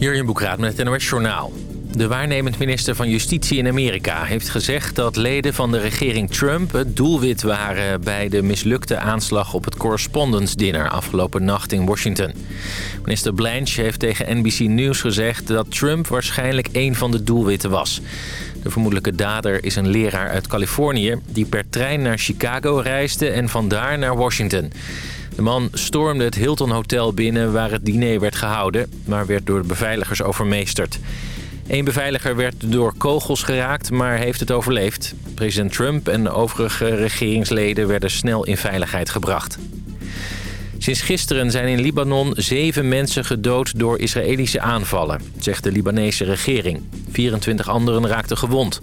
Jurjen Boekraat met het NOS Journaal. De waarnemend minister van Justitie in Amerika heeft gezegd dat leden van de regering Trump het doelwit waren bij de mislukte aanslag op het Correspondence Dinner afgelopen nacht in Washington. Minister Blanche heeft tegen NBC News gezegd dat Trump waarschijnlijk een van de doelwitten was. De vermoedelijke dader is een leraar uit Californië die per trein naar Chicago reisde en vandaar naar Washington. De man stormde het Hilton Hotel binnen waar het diner werd gehouden... maar werd door de beveiligers overmeesterd. Eén beveiliger werd door kogels geraakt, maar heeft het overleefd. President Trump en overige regeringsleden werden snel in veiligheid gebracht. Sinds gisteren zijn in Libanon zeven mensen gedood door Israëlische aanvallen, zegt de Libanese regering. 24 anderen raakten gewond.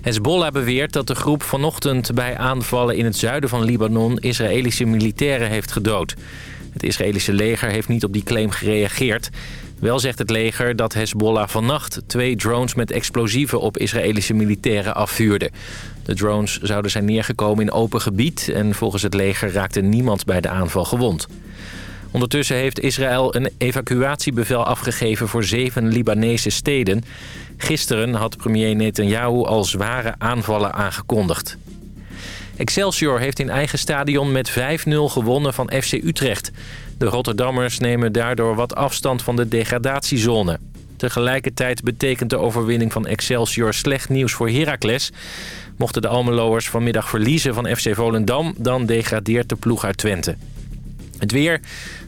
Hezbollah beweert dat de groep vanochtend bij aanvallen in het zuiden van Libanon Israëlische militairen heeft gedood. Het Israëlische leger heeft niet op die claim gereageerd. Wel zegt het leger dat Hezbollah vannacht twee drones met explosieven op Israëlische militairen afvuurde. De drones zouden zijn neergekomen in open gebied en volgens het leger raakte niemand bij de aanval gewond. Ondertussen heeft Israël een evacuatiebevel afgegeven voor zeven Libanese steden. Gisteren had premier Netanyahu al zware aanvallen aangekondigd. Excelsior heeft in eigen stadion met 5-0 gewonnen van FC Utrecht. De Rotterdammers nemen daardoor wat afstand van de degradatiezone. Tegelijkertijd betekent de overwinning van Excelsior slecht nieuws voor Heracles. Mochten de Almeloers vanmiddag verliezen van FC Volendam... dan degradeert de ploeg uit Twente. Het weer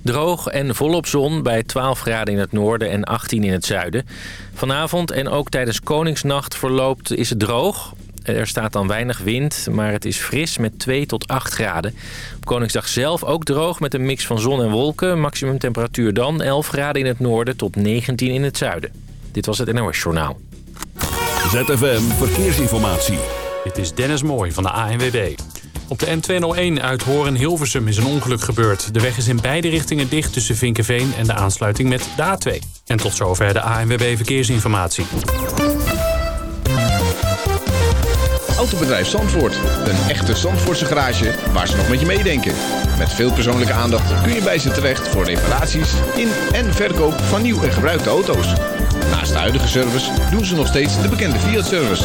droog en volop zon bij 12 graden in het noorden en 18 in het zuiden. Vanavond en ook tijdens Koningsnacht verloopt is het droog. Er staat dan weinig wind, maar het is fris met 2 tot 8 graden. Op Koningsdag zelf ook droog met een mix van zon en wolken. Maximum temperatuur dan 11 graden in het noorden tot 19 in het zuiden. Dit was het NOS Journaal. ZFM Verkeersinformatie. Dit is Dennis Mooij van de ANWB. Op de N201 uit Horen-Hilversum is een ongeluk gebeurd. De weg is in beide richtingen dicht tussen Vinkenveen en de aansluiting met de A2. En tot zover de ANWB Verkeersinformatie. Autobedrijf Zandvoort. Een echte Zandvoortse garage waar ze nog met je meedenken. Met veel persoonlijke aandacht kun je bij ze terecht voor reparaties in en verkoop van nieuw en gebruikte auto's. Naast de huidige service doen ze nog steeds de bekende Fiat-service.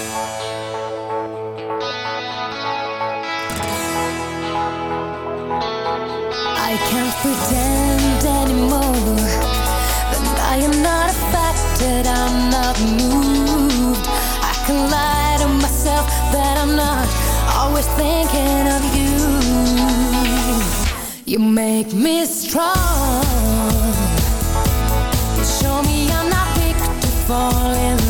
Pretend anymore that I am not affected, I'm not moved. I can lie to myself that I'm not always thinking of you. You make me strong. You show me I'm not weak to fall in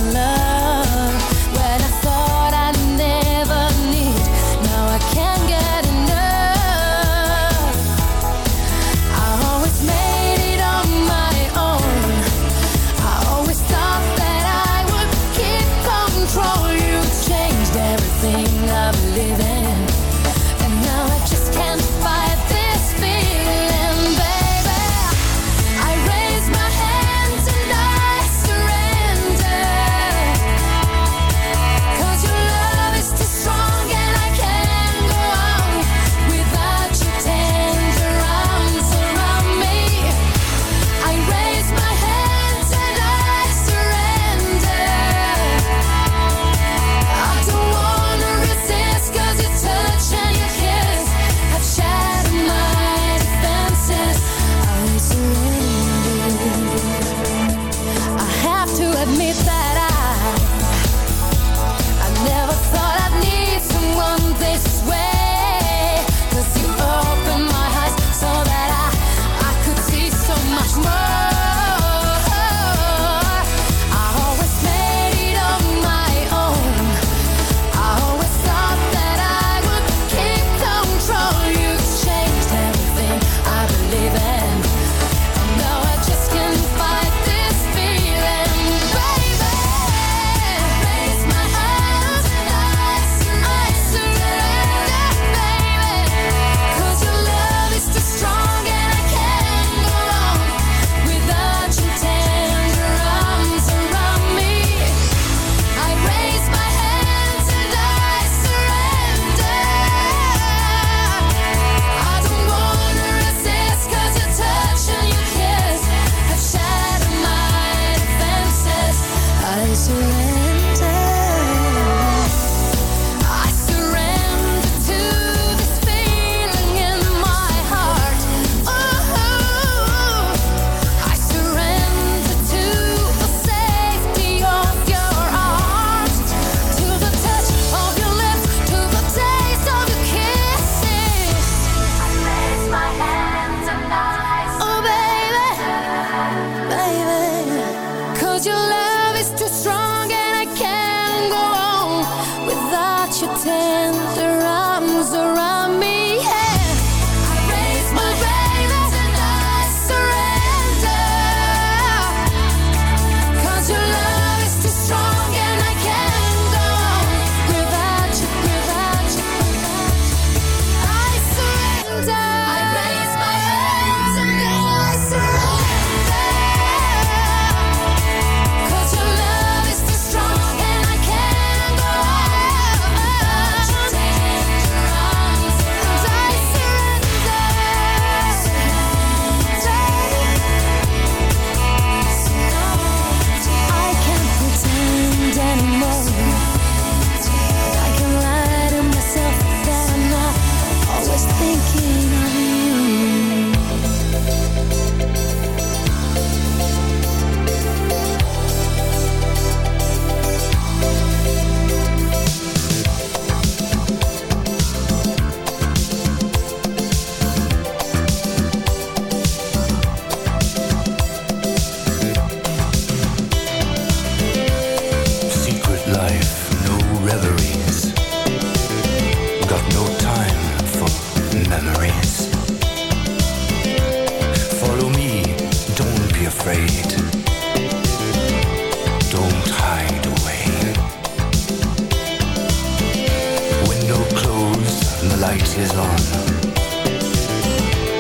and the light is on.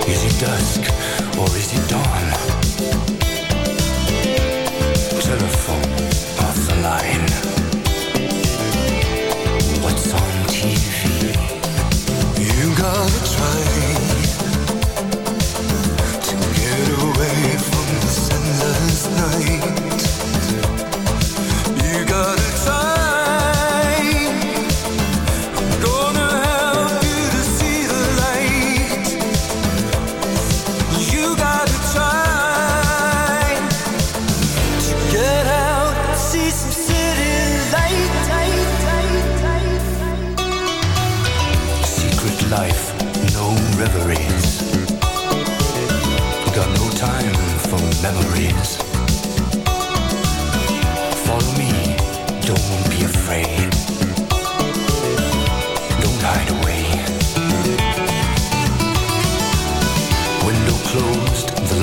Is it dusk or is it dawn?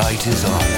light is on.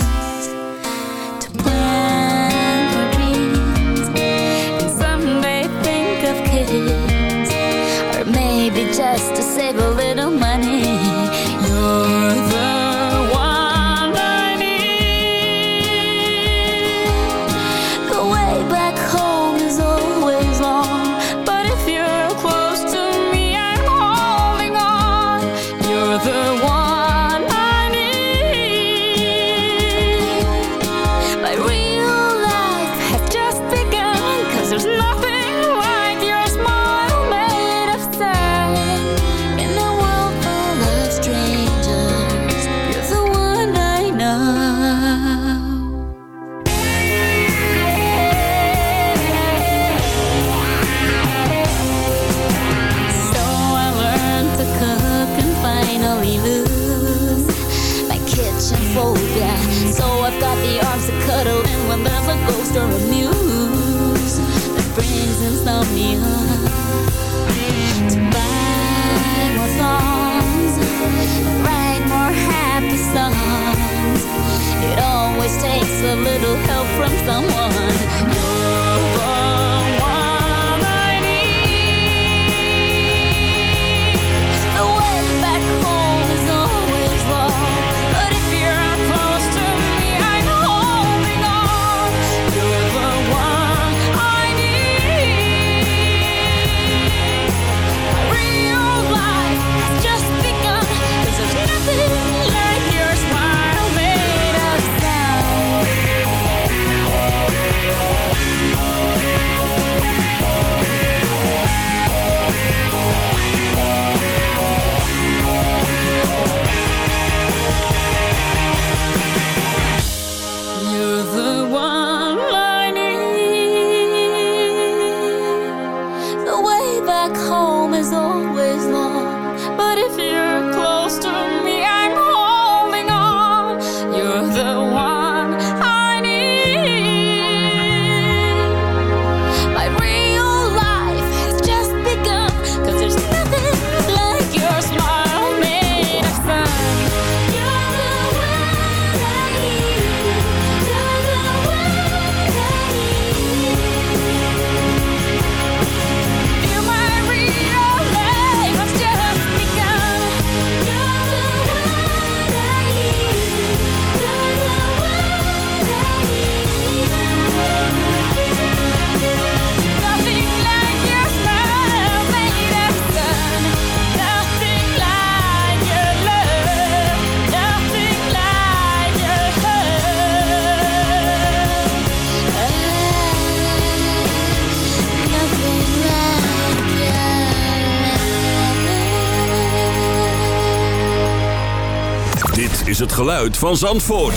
Geluid van Zandvoort.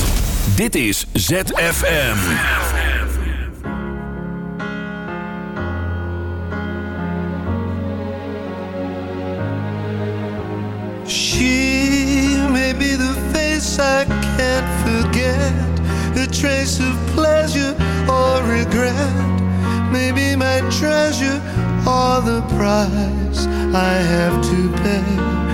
Dit is ZFM. She may be the face I can't forget, a trace of pleasure or regret. Maybe my treasure or the price I have to pay.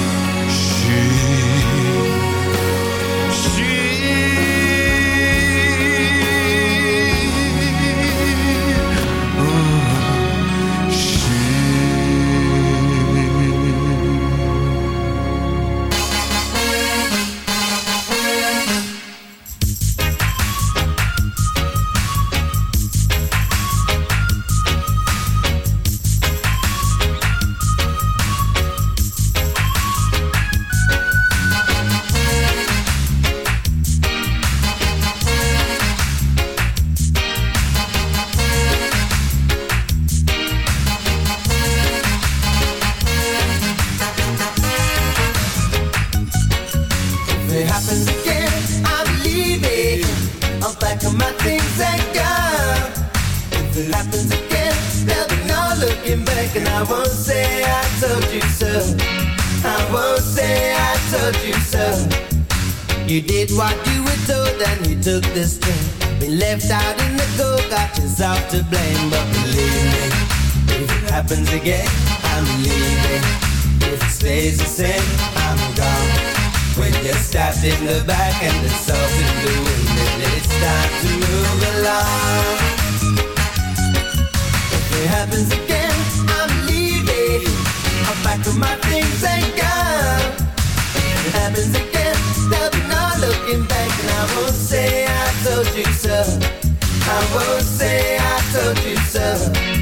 If it stays the same, I'm gone. When you're stabbed in the back and the to move along. If it happens again, I'm leaving. I'll my things and go. If it happens again, looking back, and I won't say I told you so. I won't say I told you so.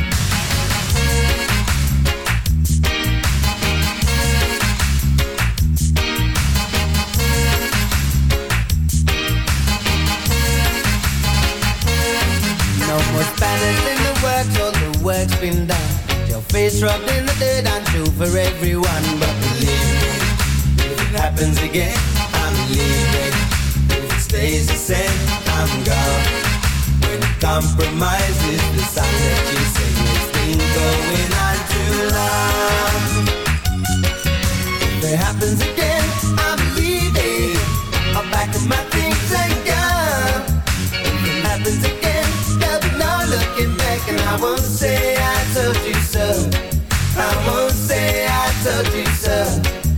was banished in the works, all the work's been done. Your face rubbed in the dirt, and true for everyone. But believe me, if it happens again, I'm leaving. If it stays the same, I'm gone. When compromise is the sign that you say it's been going on too long. If it happens again. back and I won't say I told you so. I won't say I told you so.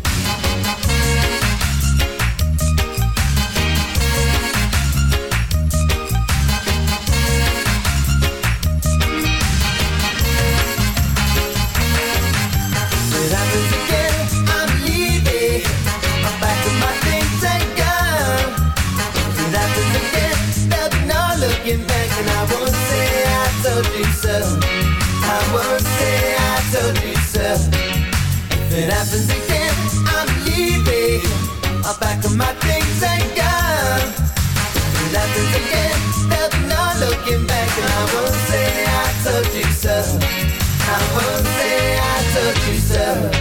nothing's against nothing, no looking back. And I won't say I told you so. I won't say I told you so.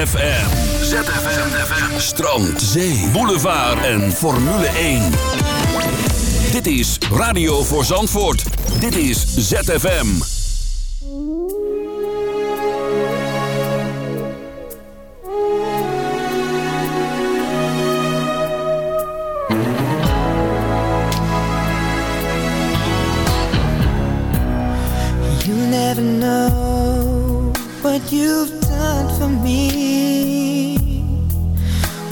ZFM. ZFM. Strand, zee, boulevard en Formule 1. Dit is Radio voor Zandvoort. Dit is ZFM. You never know what you've me.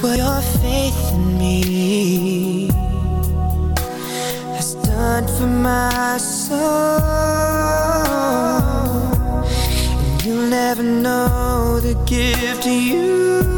What your faith in me has done for my soul. And you'll never know the gift you've